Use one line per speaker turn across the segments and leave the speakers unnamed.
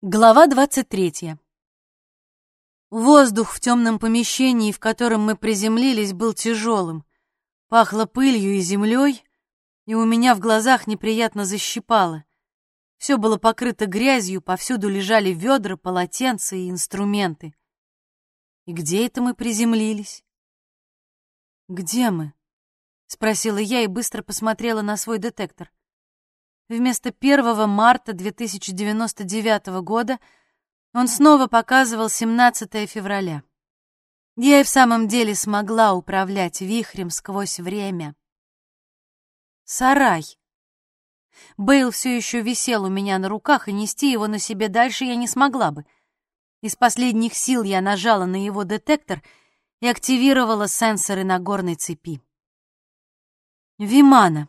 Глава 23. Воздух в темном помещении, в котором мы приземлились, был тяжелым. Пахло пылью и землей, и у меня в глазах неприятно защипало. Все было покрыто грязью, повсюду лежали ведра, полотенца и инструменты. И где это мы приземлились? «Где мы?» — спросила я и быстро посмотрела на свой детектор. Вместо 1 марта 2099 года он снова показывал 17 февраля. Я и в самом деле смогла управлять вихрем сквозь время. Сарай. Бейл все еще висел у меня на руках, и нести его на себе дальше я не смогла бы. Из последних сил я нажала на его детектор и активировала сенсоры на горной цепи. Вимана.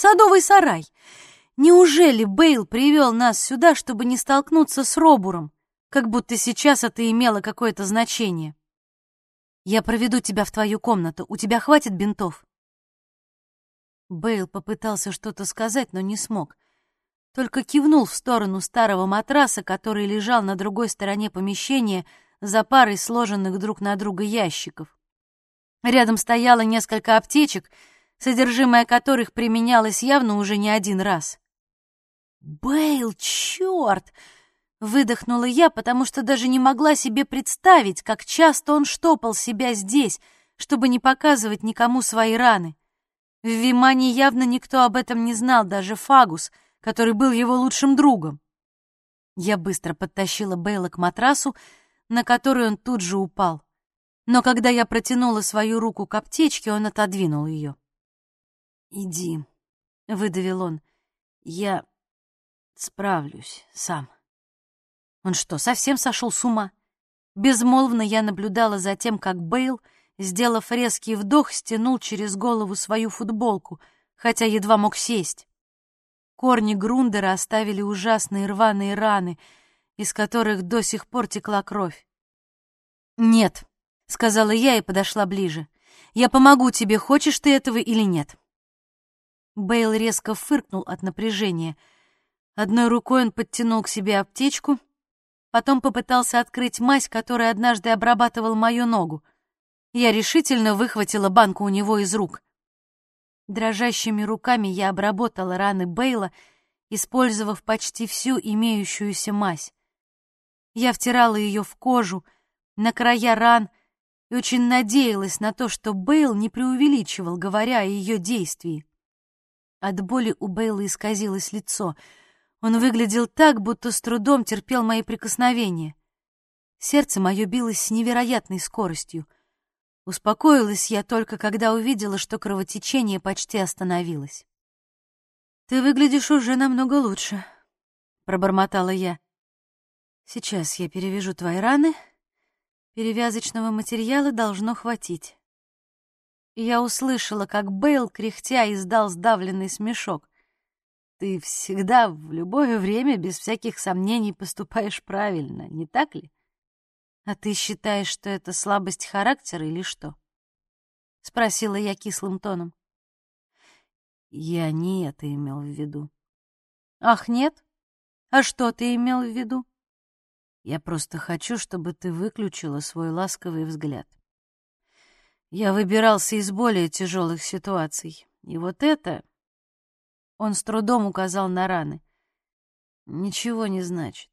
Садовый сарай. Неужели Бейл привел нас сюда, чтобы не столкнуться с Робуром, как будто сейчас это имело какое-то значение? Я проведу тебя в твою комнату. У тебя хватит бинтов? Бейл попытался что-то сказать, но не смог. Только кивнул в сторону старого матраса, который лежал на другой стороне помещения за парой сложенных друг на друга ящиков. Рядом стояло несколько аптечек — содержимое которых применялось явно уже не один раз. «Бэйл, черт!» — выдохнула я, потому что даже не могла себе представить, как часто он штопал себя здесь, чтобы не показывать никому свои раны. В Вимане явно никто об этом не знал, даже Фагус, который был его лучшим другом. Я быстро подтащила Бейла к матрасу, на который он тут же упал. Но когда я протянула свою руку к аптечке, он отодвинул ее. «Иди», — выдавил он. «Я справлюсь сам». Он что, совсем сошел с ума? Безмолвно я наблюдала за тем, как Бейл, сделав резкий вдох, стянул через голову свою футболку, хотя едва мог сесть. Корни Грундера оставили ужасные рваные раны, из которых до сих пор текла кровь. «Нет», — сказала я и подошла ближе. «Я помогу тебе, хочешь ты этого или нет». Бейл резко фыркнул от напряжения. Одной рукой он подтянул к себе аптечку, потом попытался открыть мазь, которой однажды обрабатывал мою ногу. Я решительно выхватила банку у него из рук. Дрожащими руками я обработала раны Бейла, использовав почти всю имеющуюся мазь. Я втирала ее в кожу, на края ран и очень надеялась на то, что Бейл не преувеличивал, говоря о ее действии. От боли у Бейла исказилось лицо. Он выглядел так, будто с трудом терпел мои прикосновения. Сердце мое билось с невероятной скоростью. Успокоилась я только, когда увидела, что кровотечение почти остановилось. «Ты выглядишь уже намного лучше», — пробормотала я. «Сейчас я перевяжу твои раны. Перевязочного материала должно хватить» я услышала, как Бейл, кряхтя, издал сдавленный смешок. «Ты всегда, в любое время, без всяких сомнений поступаешь правильно, не так ли? А ты считаешь, что это слабость характера или что?» — спросила я кислым тоном. «Я не это имел в виду». «Ах, нет? А что ты имел в виду?» «Я просто хочу, чтобы ты выключила свой ласковый взгляд. Я выбирался из более тяжелых ситуаций. И вот это... Он с трудом указал на раны. Ничего не значит.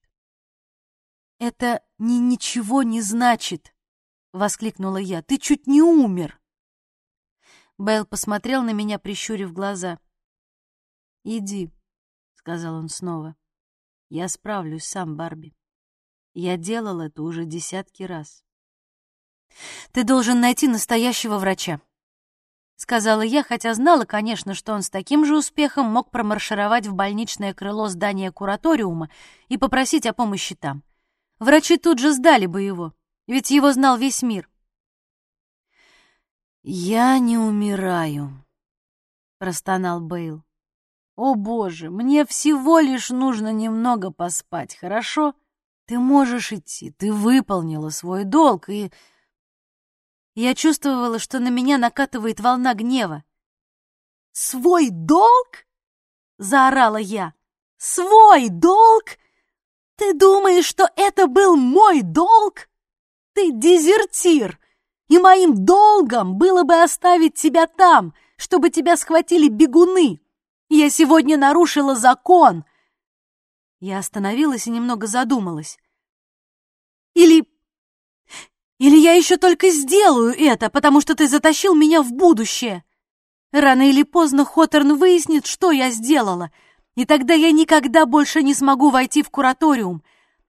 «Это не ничего не значит!» — воскликнула я. «Ты чуть не умер!» Белл посмотрел на меня, прищурив глаза. «Иди», — сказал он снова. «Я справлюсь сам, Барби. Я делал это уже десятки раз. Ты должен найти настоящего врача. — сказала я, хотя знала, конечно, что он с таким же успехом мог промаршировать в больничное крыло здания кураториума и попросить о помощи там. Врачи тут же сдали бы его, ведь его знал весь мир. «Я не умираю», — простонал Бейл. «О, Боже, мне всего лишь нужно немного поспать, хорошо? Ты можешь идти, ты выполнила свой долг и...» Я чувствовала, что на меня накатывает волна гнева. «Свой долг?» — заорала я. «Свой долг? думаешь, что это был мой долг? Ты дезертир, и моим долгом было бы оставить тебя там, чтобы тебя схватили бегуны. Я сегодня нарушила закон. Я остановилась и немного задумалась. Или... Или я еще только сделаю это, потому что ты затащил меня в будущее. Рано или поздно Хоторн выяснит, что я сделала, и тогда я никогда больше не смогу войти в кураториум.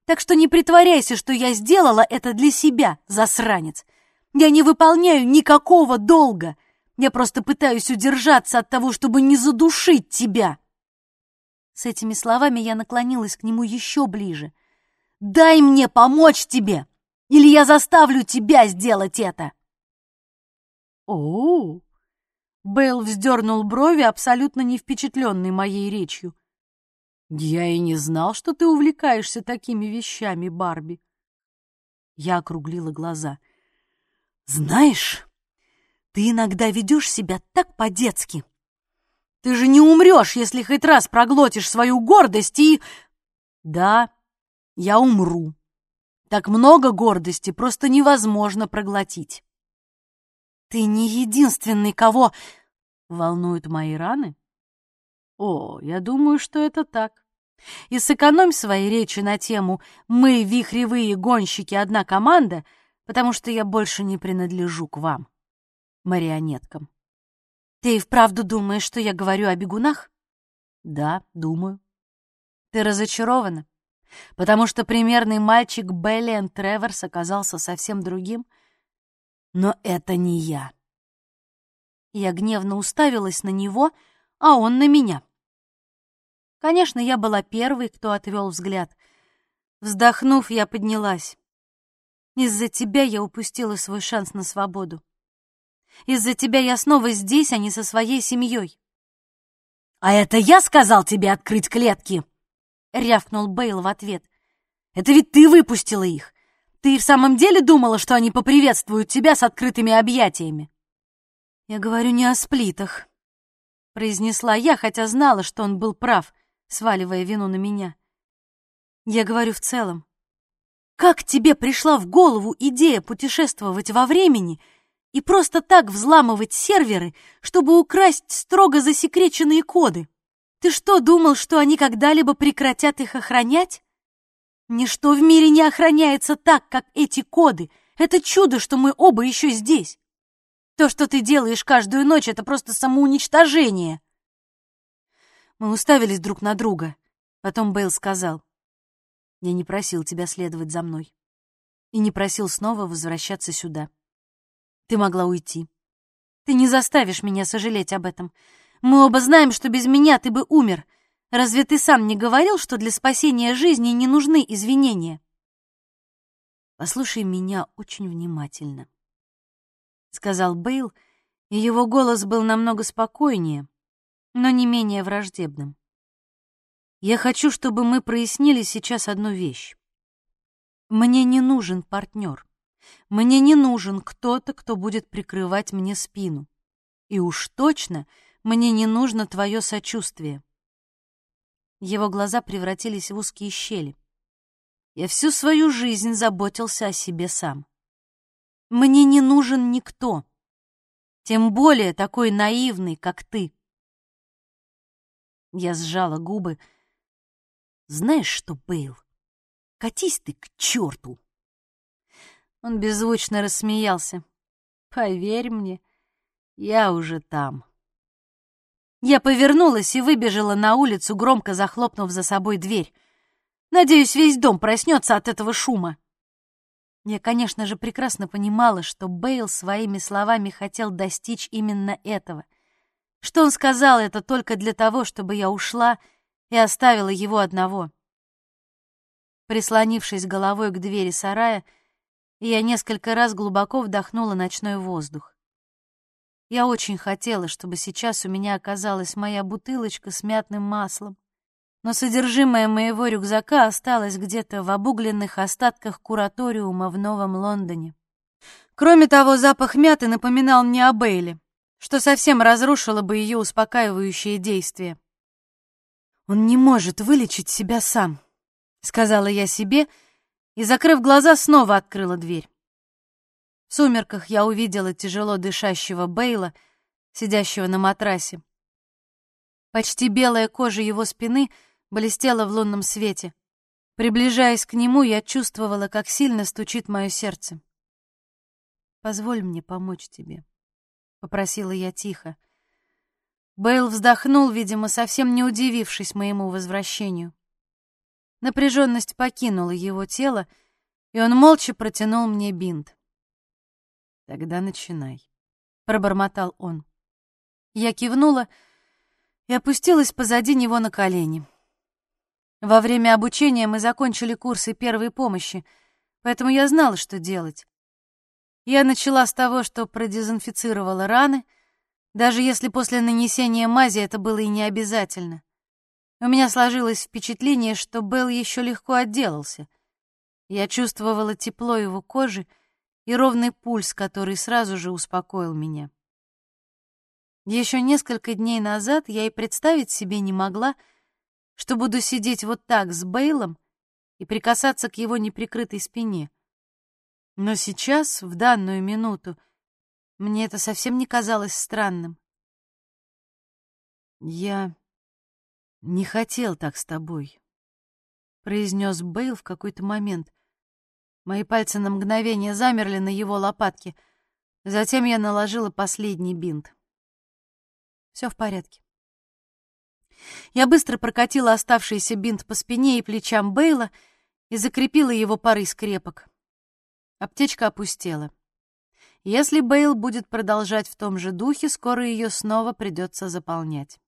Так что не притворяйся, что я сделала это для себя, засранец. Я не выполняю никакого долга. Я просто пытаюсь удержаться от того, чтобы не задушить тебя. С этими словами я наклонилась к нему еще ближе. «Дай мне помочь тебе, или я заставлю тебя сделать это!»
«О-о-о!» Бейл вздернул брови, абсолютно не впечатленный моей речью. «Я и не знал, что ты увлекаешься такими вещами, Барби». Я округлила глаза.
«Знаешь, ты иногда ведешь себя так по-детски. Ты же не умрешь, если хоть раз проглотишь свою гордость и...» «Да, я умру. Так много гордости просто невозможно проглотить». «Ты не единственный, кого волнуют мои раны?»
«О, я думаю, что это так.
И сэкономь свои речи на тему «Мы, вихревые гонщики, одна команда», потому что я больше не принадлежу к вам, марионеткам. Ты и вправду думаешь, что я говорю о бегунах?
Да, думаю.
Ты разочарована, потому что примерный мальчик Беллиан Треворс оказался совсем другим? Но это не я. Я гневно уставилась на него, а он на меня. Конечно, я была первой, кто отвел взгляд. Вздохнув, я поднялась. Из-за тебя я упустила свой шанс на свободу. Из-за тебя я снова здесь, а не со своей семьей. «А это я сказал тебе открыть клетки!» — рявкнул Бейл в ответ. «Это ведь ты выпустила их! Ты и в самом деле думала, что они поприветствуют тебя с открытыми объятиями?» «Я говорю не о сплитах», — произнесла я, хотя знала, что он был прав, сваливая вину на меня. «Я говорю в целом. Как тебе пришла в голову идея путешествовать во времени и просто так взламывать серверы, чтобы украсть строго засекреченные коды? Ты что, думал, что они когда-либо прекратят их охранять? Ничто в мире не охраняется так, как эти коды. Это чудо, что мы оба еще здесь. То, что ты делаешь каждую ночь, это просто самоуничтожение. Мы уставились друг на друга. Потом Бейл сказал. Я не просил тебя следовать за мной. И не просил снова возвращаться сюда. Ты могла уйти. Ты не заставишь меня сожалеть об этом. Мы оба знаем, что без меня ты бы умер. Разве ты сам не говорил, что для спасения жизни не нужны извинения? Послушай меня очень внимательно, — сказал Бейл, и его голос был намного спокойнее, но не менее враждебным. Я хочу, чтобы мы прояснили сейчас одну вещь. Мне не нужен партнер. Мне не нужен кто-то, кто будет прикрывать мне спину. И уж точно мне не нужно твое сочувствие. Его глаза превратились в узкие щели. Я всю свою жизнь заботился о себе сам. Мне не нужен никто, тем более такой наивный, как ты. Я сжала губы, знаешь что, Бейл, катись ты к черту!» Он беззвучно рассмеялся. «Поверь мне, я уже там». Я повернулась и выбежала на улицу, громко захлопнув за собой дверь. Надеюсь, весь дом проснется от этого шума. Я, конечно же, прекрасно понимала, что Бейл своими словами хотел достичь именно этого, что он сказал это только для того, чтобы я ушла и оставила его одного. Прислонившись головой к двери сарая, я несколько раз глубоко вдохнула ночной воздух. Я очень хотела, чтобы сейчас у меня оказалась моя бутылочка с мятным маслом, но содержимое моего рюкзака осталось где-то в обугленных остатках кураториума в Новом Лондоне. Кроме того, запах мяты напоминал мне о Бейле, что совсем разрушило бы ее успокаивающее действие. Он не может вылечить себя сам, сказала я себе и, закрыв глаза, снова открыла дверь. В сумерках я увидела тяжело дышащего Бейла, сидящего на матрасе. Почти белая кожа его спины блестела в лунном свете. Приближаясь к нему, я чувствовала, как сильно стучит мое сердце. «Позволь мне помочь тебе», — попросила я тихо. Бейл вздохнул, видимо, совсем не удивившись моему возвращению. Напряженность покинула его тело, и он молча протянул мне бинт.
«Тогда начинай», —
пробормотал он. Я кивнула и опустилась позади него на колени. Во время обучения мы закончили курсы первой помощи, поэтому я знала, что делать. Я начала с того, что продезинфицировала раны — даже если после нанесения мази это было и не обязательно. У меня сложилось впечатление, что Белл еще легко отделался. Я чувствовала тепло его кожи и ровный пульс, который сразу же успокоил меня. Еще несколько дней назад я и представить себе не могла, что буду сидеть вот так с Бейлом и прикасаться к его неприкрытой спине. Но сейчас, в данную минуту, мне это совсем не казалось странным.
«Я не хотел так с тобой», — произнес Бейл в какой-то момент. Мои пальцы на мгновение замерли на его лопатке. Затем я наложила последний бинт.
Все в порядке. Я быстро прокатила оставшийся бинт по спине и плечам Бейла и закрепила его парой скрепок. Аптечка опустела. Если Бейл будет продолжать в том же духе, скоро ее снова придется заполнять.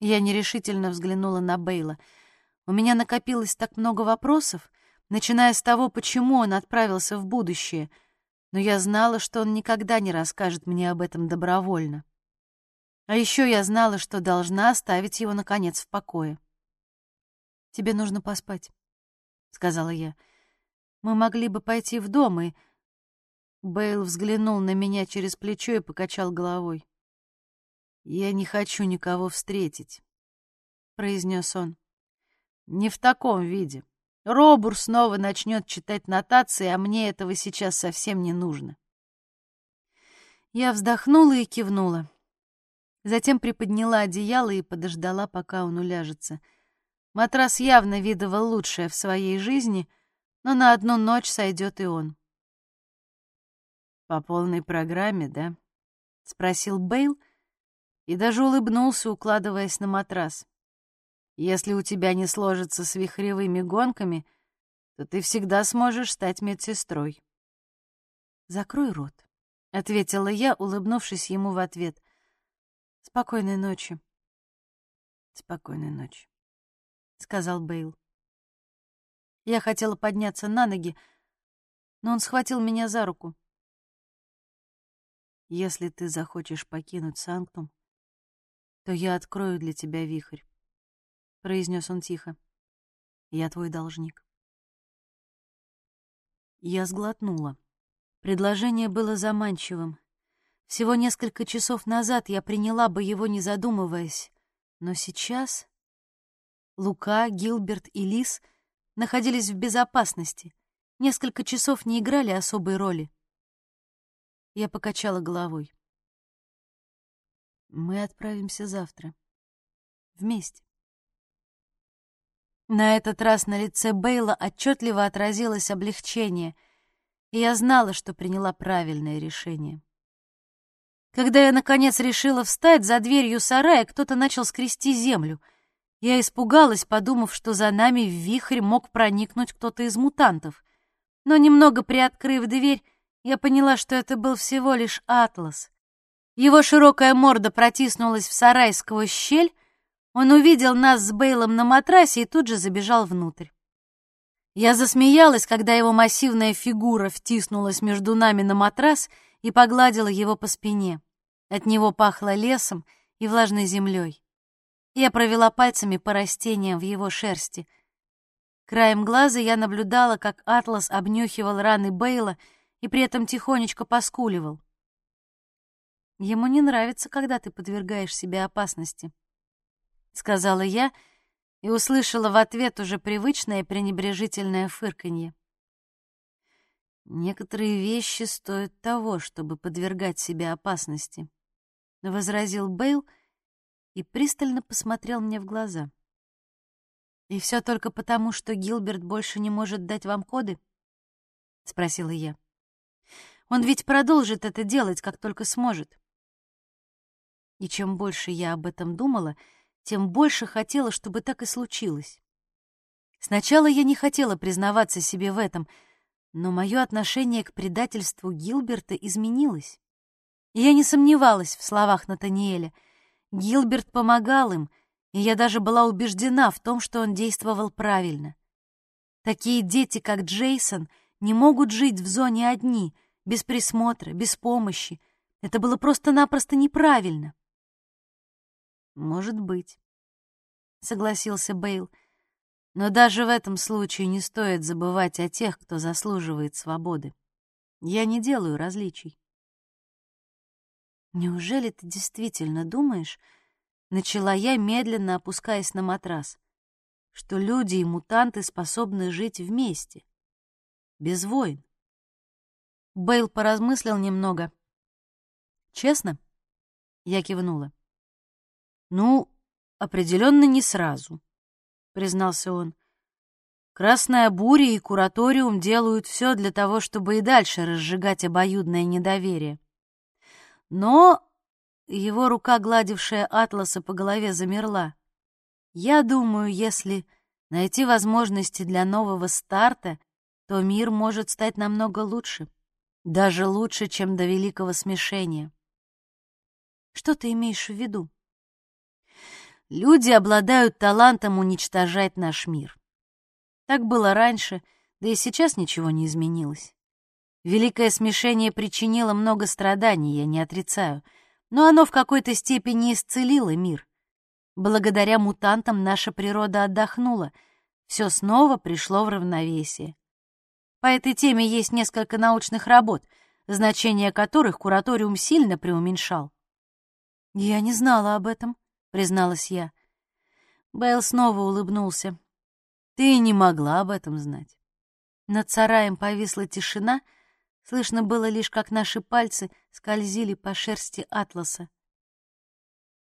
Я нерешительно взглянула на Бейла. У меня накопилось так много вопросов, начиная с того, почему он отправился в будущее, но я знала, что он никогда не расскажет мне об этом добровольно. А еще я знала, что должна оставить его, наконец, в покое. «Тебе нужно поспать», — сказала я. «Мы могли бы пойти в дом и...» Бейл взглянул на меня через плечо и покачал головой. «Я не хочу никого встретить», — произнес он. «Не в таком виде. Робур снова начнет читать нотации, а мне этого сейчас совсем не нужно». Я вздохнула и кивнула. Затем приподняла одеяло и подождала, пока он уляжется. Матрас явно видывал лучшее в своей жизни, но на одну ночь сойдет и он.
«По полной программе, да?» — спросил Бейл и даже улыбнулся, укладываясь на матрас. «Если у тебя не сложится с вихревыми гонками, то ты всегда сможешь стать медсестрой».
«Закрой рот», — ответила я, улыбнувшись ему в ответ. «Спокойной ночи».
«Спокойной ночи», —
сказал Бейл. Я хотела подняться на ноги, но он схватил меня за руку.
Если ты захочешь покинуть Санктум, то я открою для тебя вихрь, — произнес он тихо. Я твой должник. Я сглотнула. Предложение было заманчивым. Всего несколько часов назад я приняла бы его, не задумываясь, но сейчас Лука, Гилберт и Лис находились в безопасности, несколько часов не играли особой роли. Я покачала головой. Мы отправимся завтра. Вместе.
На этот раз на лице Бейла отчетливо отразилось облегчение, и я знала, что приняла правильное решение. Когда я, наконец, решила встать, за дверью сарая кто-то начал скрести землю. Я испугалась, подумав, что за нами в вихрь мог проникнуть кто-то из мутантов. Но, немного приоткрыв дверь, я поняла, что это был всего лишь Атлас. Его широкая морда протиснулась в сарай сквозь щель, он увидел нас с Бейлом на матрасе и тут же забежал внутрь. Я засмеялась, когда его массивная фигура втиснулась между нами на матрас и погладила его по спине. От него пахло лесом и влажной землей. Я провела пальцами по растениям в его шерсти. Краем глаза я наблюдала, как Атлас обнюхивал раны Бейла и при этом тихонечко поскуливал. Ему не нравится, когда ты подвергаешь себя опасности, сказала я и услышала в ответ уже привычное пренебрежительное фырканье. «Некоторые вещи стоят того, чтобы подвергать себе опасности», — возразил Бейл и пристально посмотрел мне в глаза. «И все только потому, что Гилберт больше не может дать вам коды?» — спросила я. «Он ведь продолжит это делать, как только сможет». И чем больше я об этом думала, тем больше хотела, чтобы так и случилось. Сначала я не хотела признаваться себе в этом, но мое отношение к предательству Гилберта изменилось. Я не сомневалась в словах Натаниэля. Гилберт помогал им, и я даже была убеждена в том, что он действовал правильно. Такие дети, как Джейсон, не могут жить в зоне одни, без присмотра, без помощи. Это было просто-напросто неправильно. Может быть, согласился Бейл. Но даже в этом случае не стоит забывать о тех, кто заслуживает свободы. Я не делаю различий. Неужели ты действительно думаешь, начала я, медленно опускаясь на матрас, что люди и мутанты способны жить вместе, без войн? Бейл поразмыслил немного. Честно? Я кивнула. «Ну, определенно не сразу», — признался он. «Красная буря и кураториум делают все для того, чтобы и дальше разжигать обоюдное недоверие. Но...» Его рука, гладившая Атласа по голове, замерла. «Я думаю, если найти возможности для нового старта, то мир может стать намного лучше. Даже лучше, чем до Великого Смешения». «Что ты имеешь в виду?» Люди обладают талантом уничтожать наш мир. Так было раньше, да и сейчас ничего не изменилось. Великое смешение причинило много страданий, я не отрицаю, но оно в какой-то степени исцелило мир. Благодаря мутантам наша природа отдохнула, все снова пришло в равновесие. По этой теме есть несколько научных работ, значение которых кураториум сильно преуменьшал. Я не знала об этом, — призналась я. Бейл снова улыбнулся. «Ты не могла об этом знать». Над сараем повисла тишина, слышно было лишь, как наши пальцы скользили по шерсти атласа.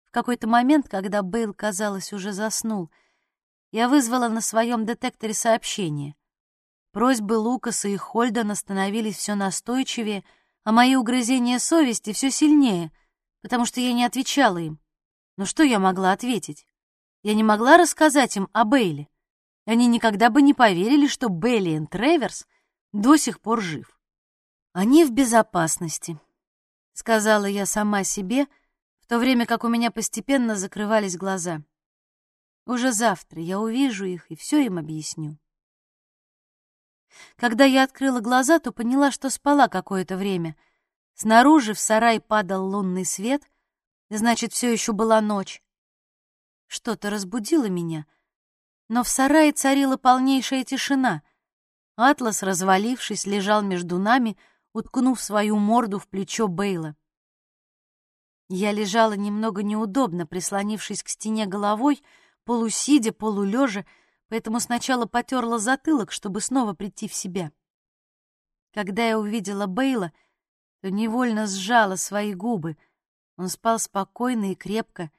В какой-то момент, когда Бейл, казалось, уже заснул, я вызвала на своем детекторе сообщение. Просьбы Лукаса и Хольдена становились все настойчивее, а мои угрызения совести все сильнее, потому что я не отвечала им. Но что я могла ответить? Я не могла рассказать им о Бейле. Они никогда бы не поверили, что Бейлиен Треверс до сих пор жив. Они в безопасности, сказала я сама себе, в то время как у меня постепенно закрывались глаза. Уже завтра я увижу их и все им объясню. Когда я открыла глаза, то поняла, что спала какое-то время. Снаружи в сарай падал лунный свет, Значит, все еще была ночь. Что-то разбудило меня, но в сарае царила полнейшая тишина. Атлас, развалившись, лежал между нами, уткнув свою морду в плечо Бейла. Я лежала немного неудобно, прислонившись к стене головой, полусидя, полулежа, поэтому сначала потерла затылок, чтобы снова прийти в себя. Когда я увидела Бейла, то невольно сжала свои губы — он спал спокойно и крепко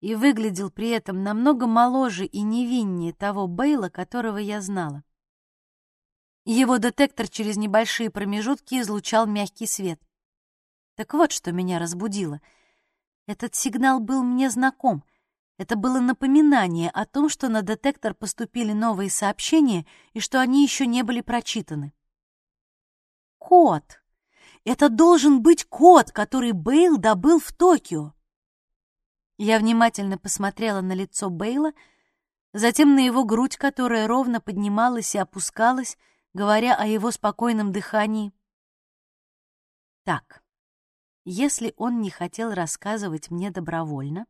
и выглядел при этом намного моложе и невиннее того Бейла, которого я знала. Его детектор через небольшие промежутки излучал мягкий свет. Так вот, что меня разбудило. Этот сигнал был мне знаком. Это было напоминание о том, что на детектор поступили новые сообщения и что они еще не были прочитаны. Код. Это должен быть кот, который Бейл добыл в Токио. Я внимательно посмотрела на лицо Бейла, затем на его грудь, которая ровно поднималась и опускалась, говоря о его спокойном дыхании. Так, если он не хотел рассказывать мне добровольно,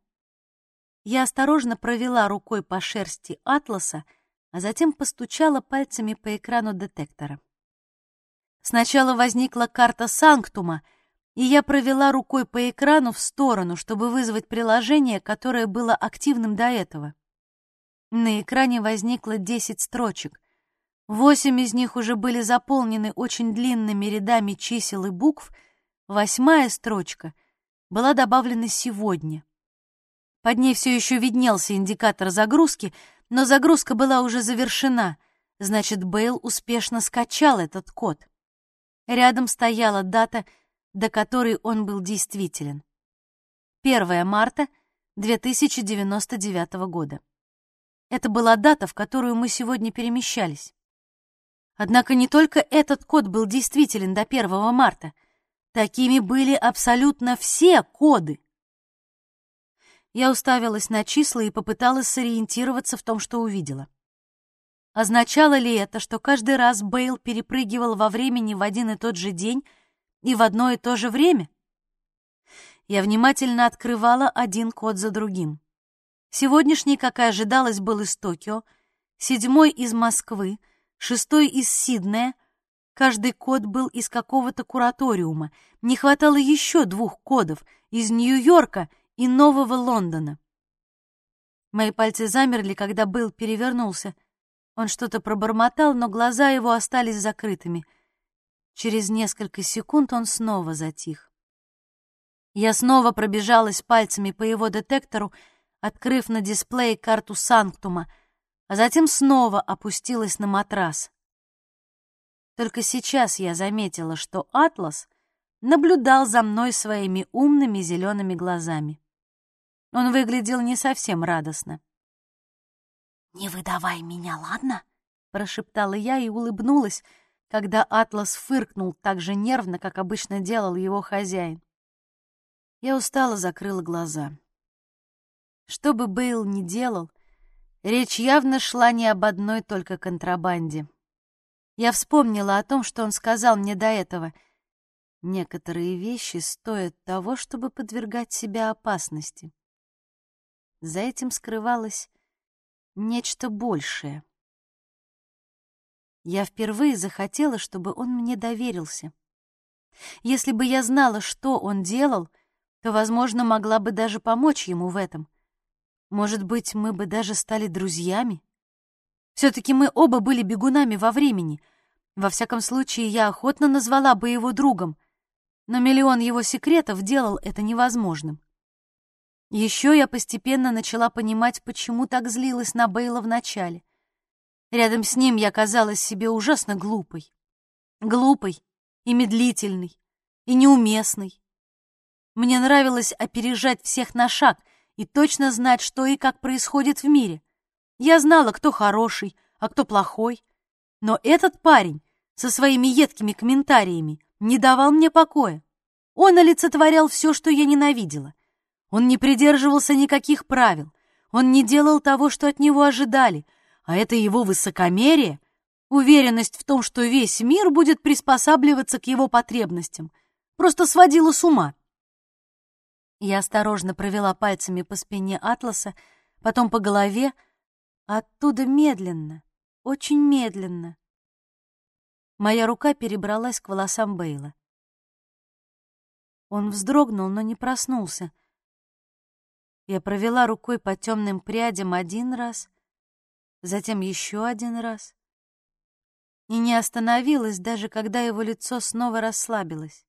я осторожно провела рукой по шерсти атласа, а затем постучала пальцами по экрану детектора. Сначала возникла карта Санктума, и я провела рукой по экрану в сторону, чтобы вызвать приложение, которое было активным до этого. На экране возникло 10 строчек. Восемь из них уже были заполнены очень длинными рядами чисел и букв, восьмая строчка была добавлена сегодня. Под ней все еще виднелся индикатор загрузки, но загрузка была уже завершена, значит, Бейл успешно скачал этот код. Рядом стояла дата, до которой он был действителен. 1 марта 2099 года. Это была дата, в которую мы сегодня перемещались. Однако не только этот код был действителен до 1 марта. Такими были абсолютно все коды. Я уставилась на числа и попыталась сориентироваться в том, что увидела. Означало ли это, что каждый раз Бейл перепрыгивал во времени в один и тот же день и в одно и то же время? Я внимательно открывала один код за другим. Сегодняшний, как и ожидалось, был из Токио, седьмой из Москвы, шестой из Сиднея. Каждый код был из какого-то кураториума. Не хватало еще двух кодов из Нью-Йорка и Нового Лондона. Мои пальцы замерли, когда Билл перевернулся. Он что-то пробормотал, но глаза его остались закрытыми. Через несколько секунд он снова затих. Я снова пробежалась пальцами по его детектору, открыв на дисплее карту Санктума — а затем снова опустилась на матрас. Только сейчас я заметила, что Атлас наблюдал за мной своими умными зелеными глазами. Он выглядел не совсем радостно.
«Не выдавай меня, ладно?»
— прошептала я и улыбнулась, когда Атлас фыркнул так же нервно, как обычно делал его хозяин. Я устало закрыла глаза. Что бы Бейл ни делал — Речь явно шла не об одной только контрабанде. Я вспомнила о том, что он сказал мне до этого. Некоторые вещи стоят того, чтобы подвергать себя опасности. За этим скрывалось нечто большее. Я впервые захотела, чтобы он мне доверился. Если бы я знала, что он делал, то, возможно, могла бы даже помочь ему в этом. Может быть, мы бы даже стали друзьями? Все-таки мы оба были бегунами во времени. Во всяком случае, я охотно назвала бы его другом, но миллион его секретов делал это невозможным. Еще я постепенно начала понимать, почему так злилась на Бейла вначале. Рядом с ним я казалась себе ужасно глупой. Глупой и медлительной, и неуместной. Мне нравилось опережать всех на шаг — и точно знать, что и как происходит в мире. Я знала, кто хороший, а кто плохой. Но этот парень со своими едкими комментариями не давал мне покоя. Он олицетворял все, что я ненавидела. Он не придерживался никаких правил. Он не делал того, что от него ожидали. А это его высокомерие, уверенность в том, что весь мир будет приспосабливаться к его потребностям, просто сводила с ума. Я осторожно провела пальцами по спине Атласа, потом по голове, оттуда медленно, очень медленно. Моя рука перебралась к волосам Бейла. Он вздрогнул, но не проснулся. Я провела рукой по темным прядям один раз, затем еще один раз, и не остановилась, даже когда его лицо снова расслабилось.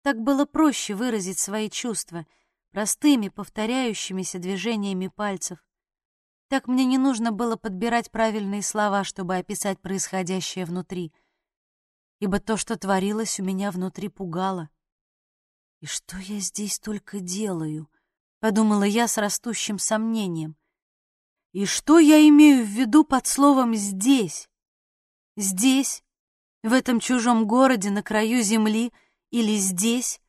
Так было проще выразить свои чувства простыми, повторяющимися движениями пальцев. Так мне не нужно было подбирать правильные слова, чтобы описать происходящее внутри, ибо то, что творилось у меня внутри, пугало. «И что я здесь только делаю?» — подумала я с растущим сомнением. «И что я имею в виду под словом «здесь»?» Здесь, в этом чужом городе на краю земли — или здесь,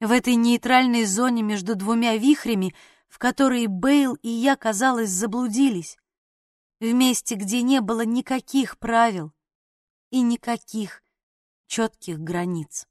в этой нейтральной зоне между двумя вихрями, в которой Бейл и я, казалось, заблудились, в месте, где не было никаких правил и никаких четких границ.